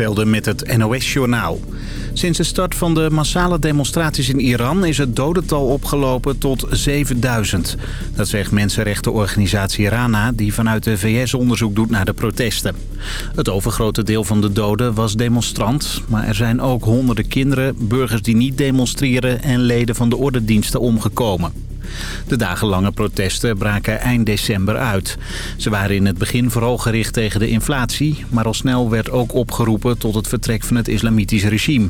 Velden met het NOS-journaal. Sinds de start van de massale demonstraties in Iran is het dodental opgelopen tot 7000. Dat zegt mensenrechtenorganisatie RANA die vanuit de VS onderzoek doet naar de protesten. Het overgrote deel van de doden was demonstrant, maar er zijn ook honderden kinderen, burgers die niet demonstreren en leden van de ordendiensten omgekomen. De dagenlange protesten braken eind december uit. Ze waren in het begin vooral gericht tegen de inflatie... maar al snel werd ook opgeroepen tot het vertrek van het islamitisch regime.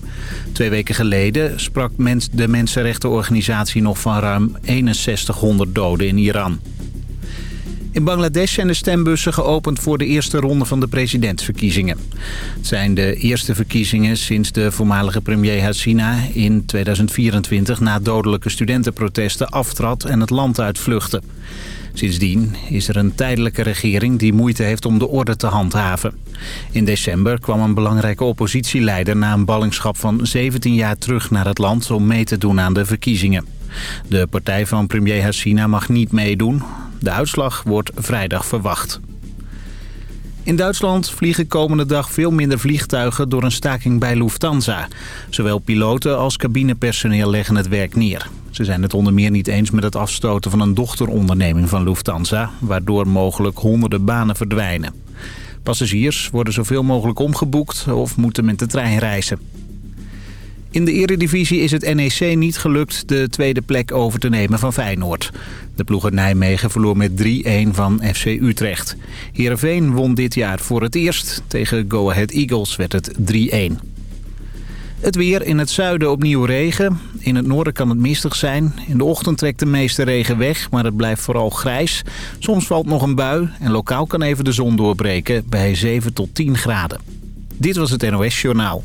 Twee weken geleden sprak de Mensenrechtenorganisatie nog van ruim 6100 doden in Iran. In Bangladesh zijn de stembussen geopend voor de eerste ronde van de presidentsverkiezingen. Het zijn de eerste verkiezingen sinds de voormalige premier Hasina in 2024 na dodelijke studentenprotesten aftrad en het land uitvluchtte. Sindsdien is er een tijdelijke regering die moeite heeft om de orde te handhaven. In december kwam een belangrijke oppositieleider na een ballingschap van 17 jaar terug naar het land om mee te doen aan de verkiezingen. De partij van premier Hasina mag niet meedoen. De uitslag wordt vrijdag verwacht. In Duitsland vliegen komende dag veel minder vliegtuigen door een staking bij Lufthansa. Zowel piloten als cabinepersoneel leggen het werk neer. Ze zijn het onder meer niet eens met het afstoten van een dochteronderneming van Lufthansa... waardoor mogelijk honderden banen verdwijnen. Passagiers worden zoveel mogelijk omgeboekt of moeten met de trein reizen. In de eredivisie is het NEC niet gelukt de tweede plek over te nemen van Feyenoord. De ploeg uit Nijmegen verloor met 3-1 van FC Utrecht. Heerenveen won dit jaar voor het eerst. Tegen Go Ahead Eagles werd het 3-1. Het weer in het zuiden opnieuw regen. In het noorden kan het mistig zijn. In de ochtend trekt de meeste regen weg, maar het blijft vooral grijs. Soms valt nog een bui en lokaal kan even de zon doorbreken bij 7 tot 10 graden. Dit was het NOS Journaal.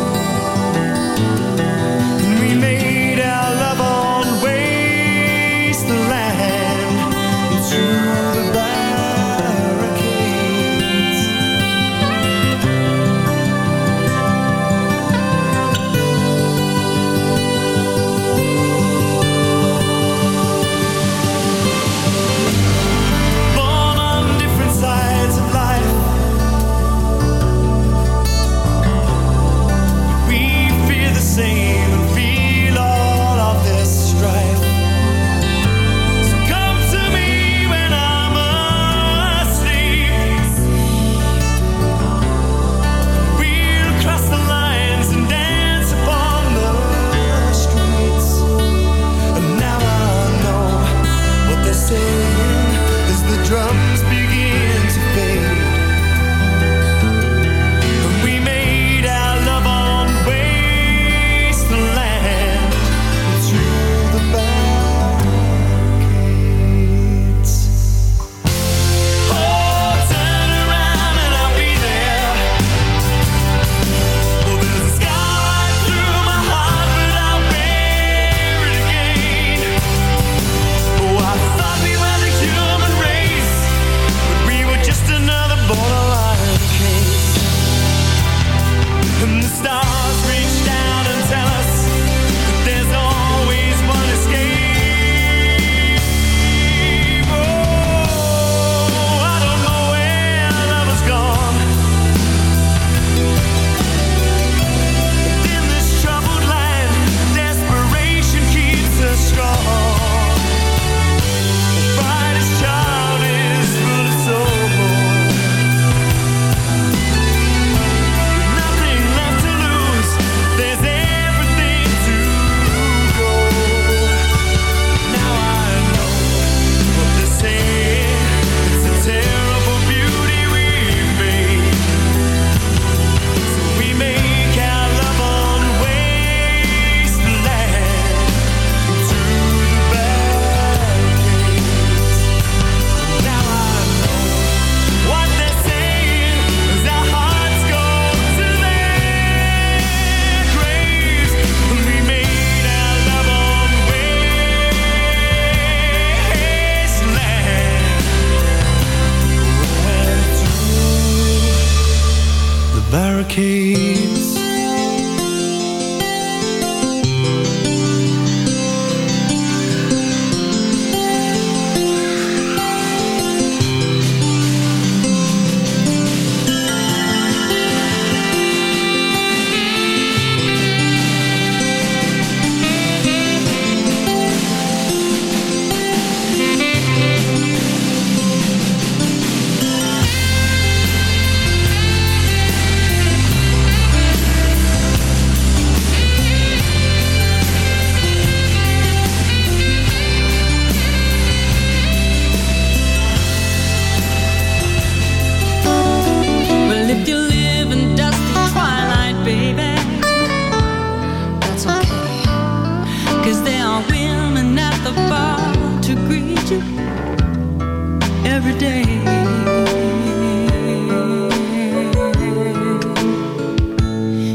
every day.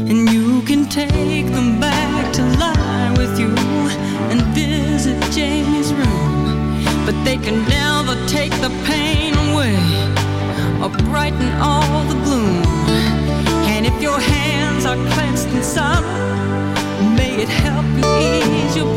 And you can take them back to lie with you and visit Jamie's room. But they can never take the pain away or brighten all the gloom. And if your hands are clenched in sorrow, may it help you ease your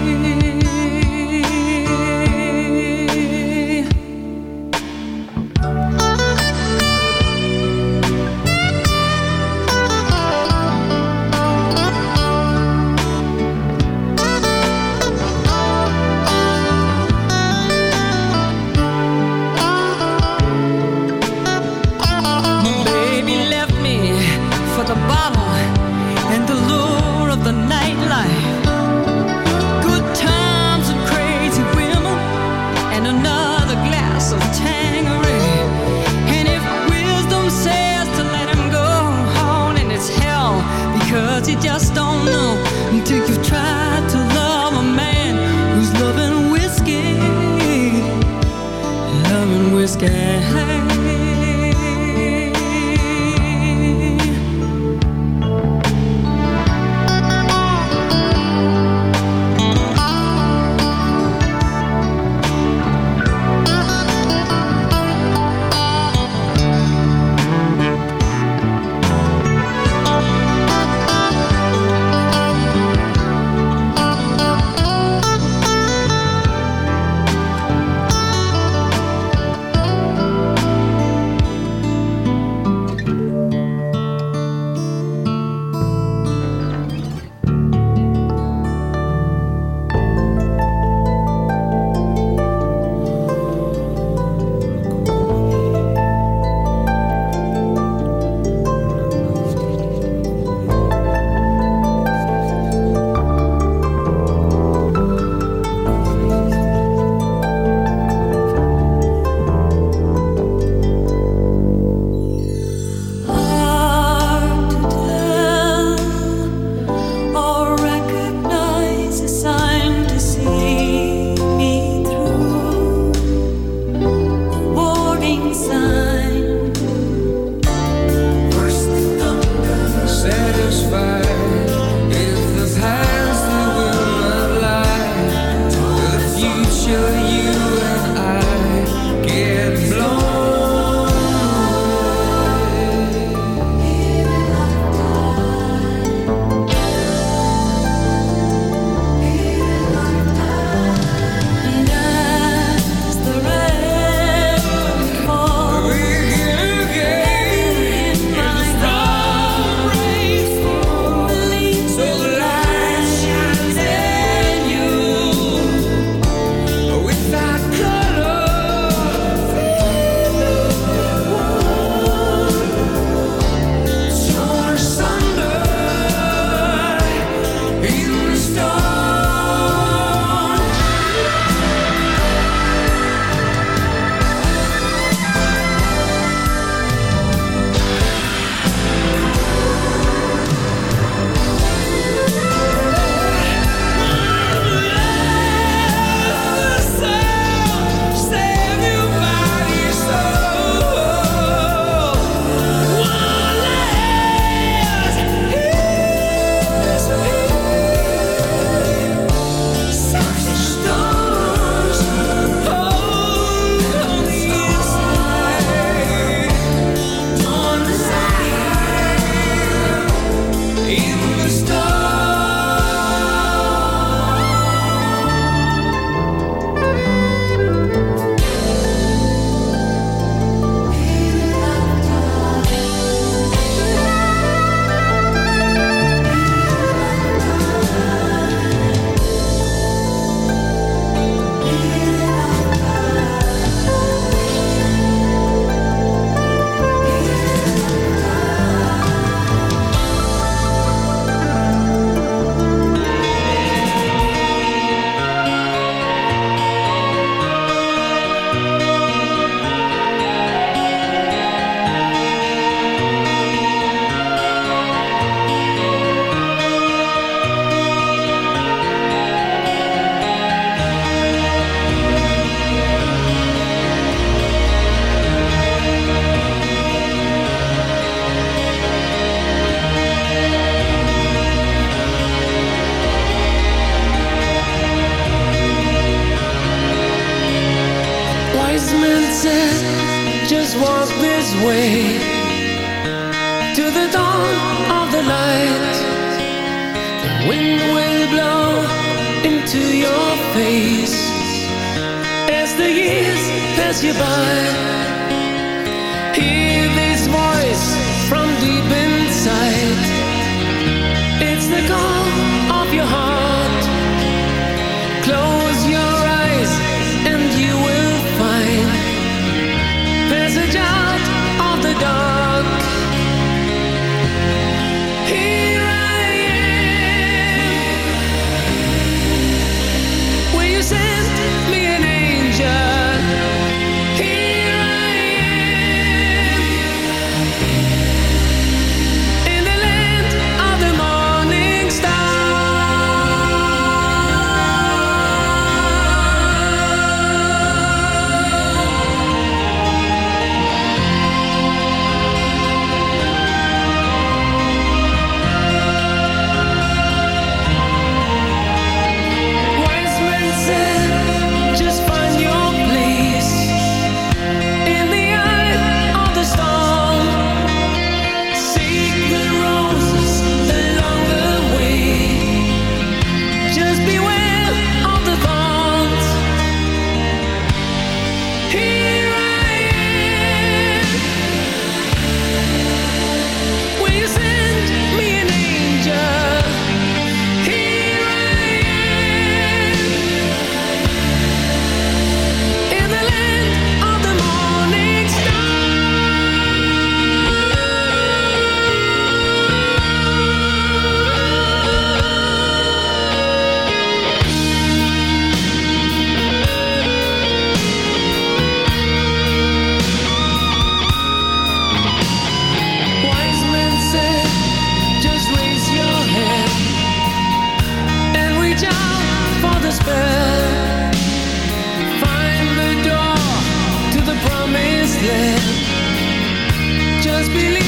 ZFM is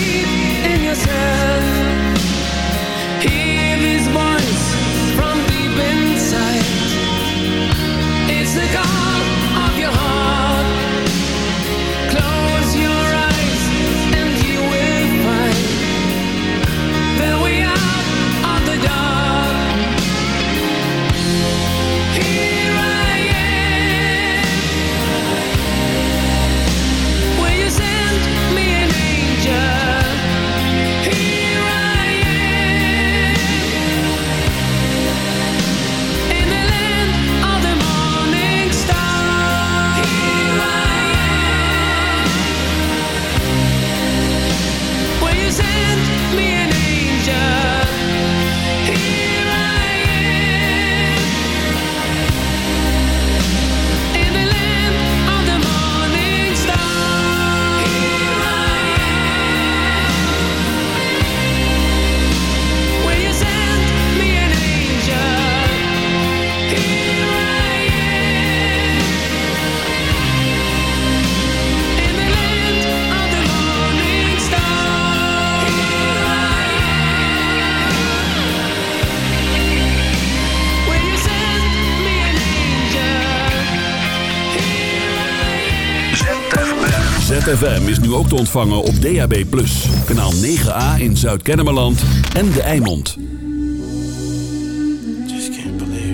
te ontvangen op DAB+. Kanaal 9A in Zuid-Kennemerland en De Eimond. Just can't believe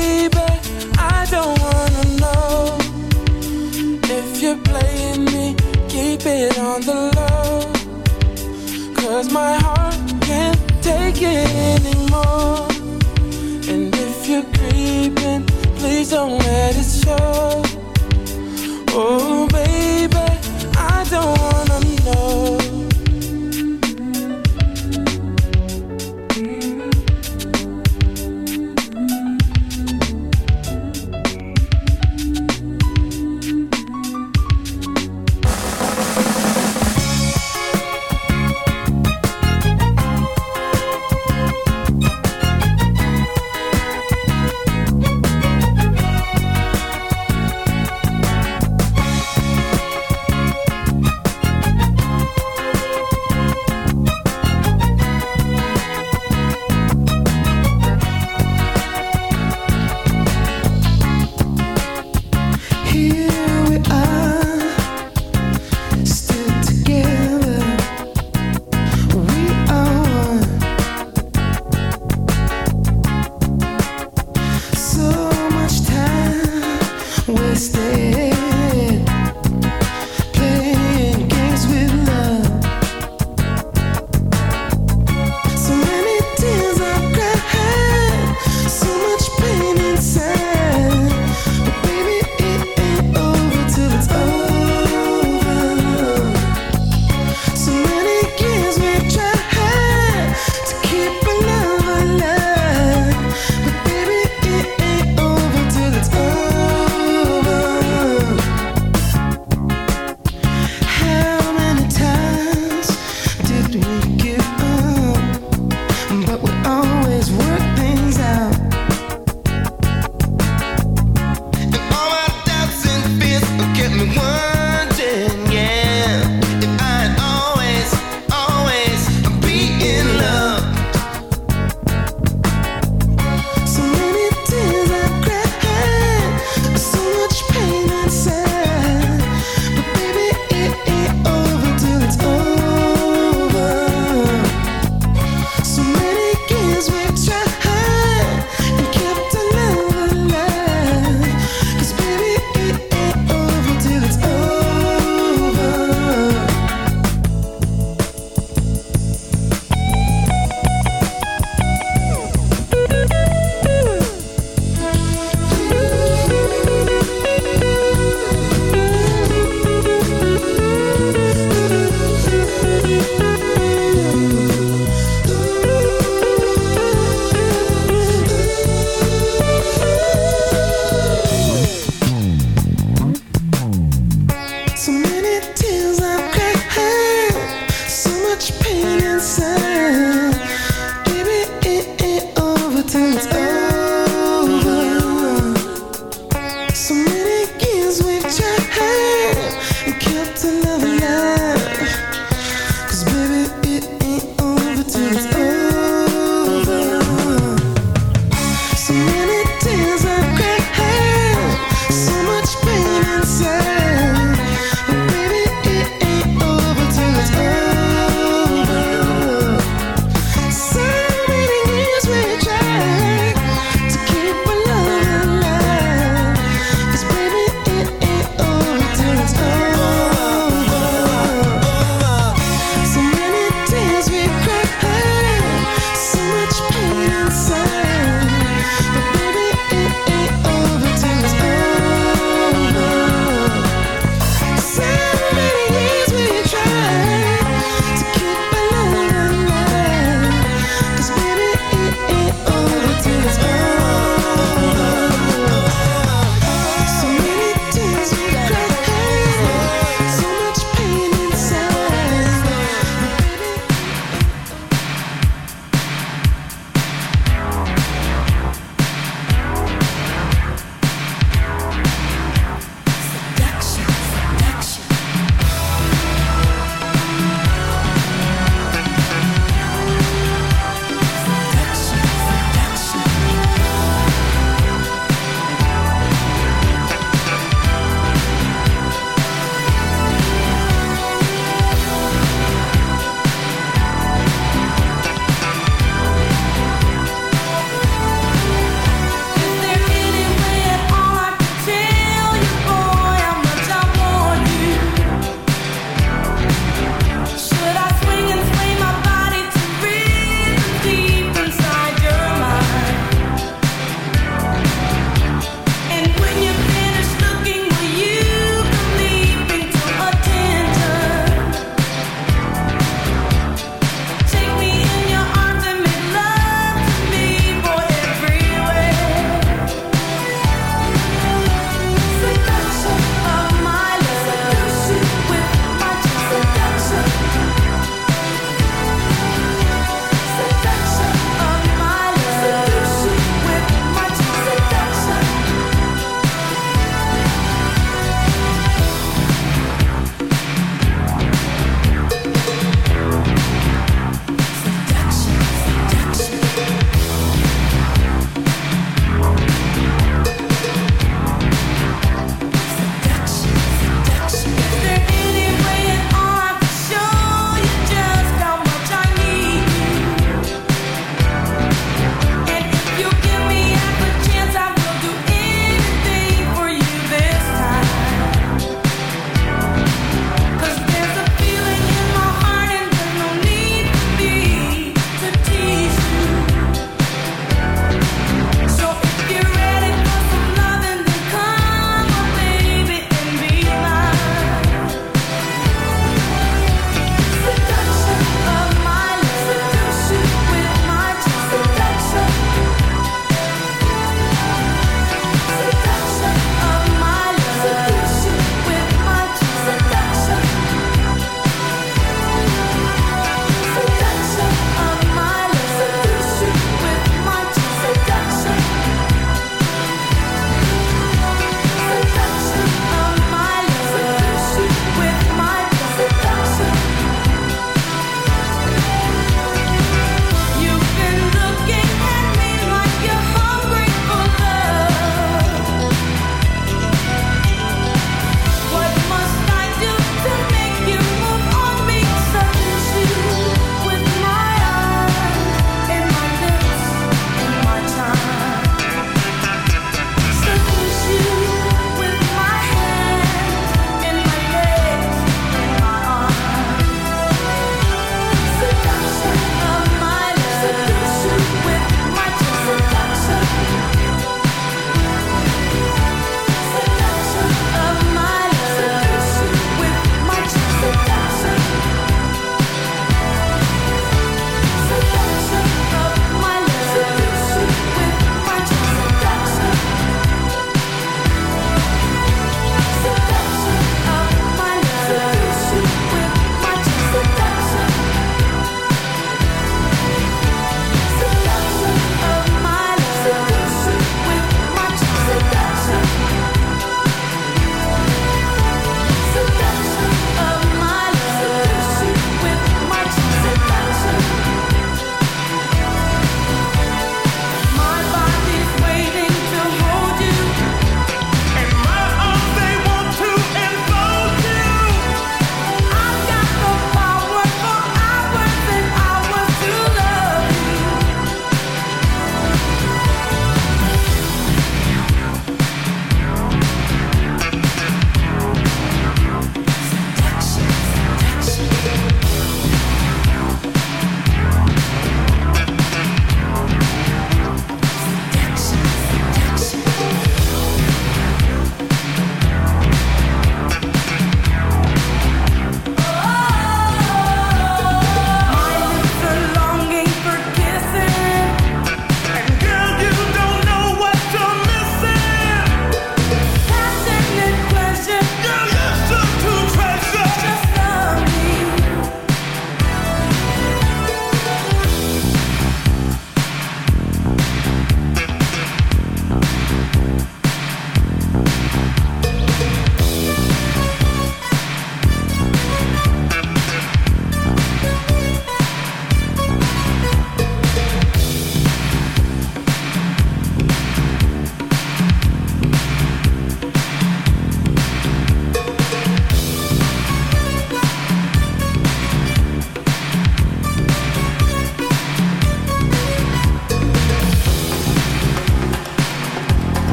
on the low. Cause my heart can't take it anymore. And if you're creeping, please don't let it show. Oh, baby,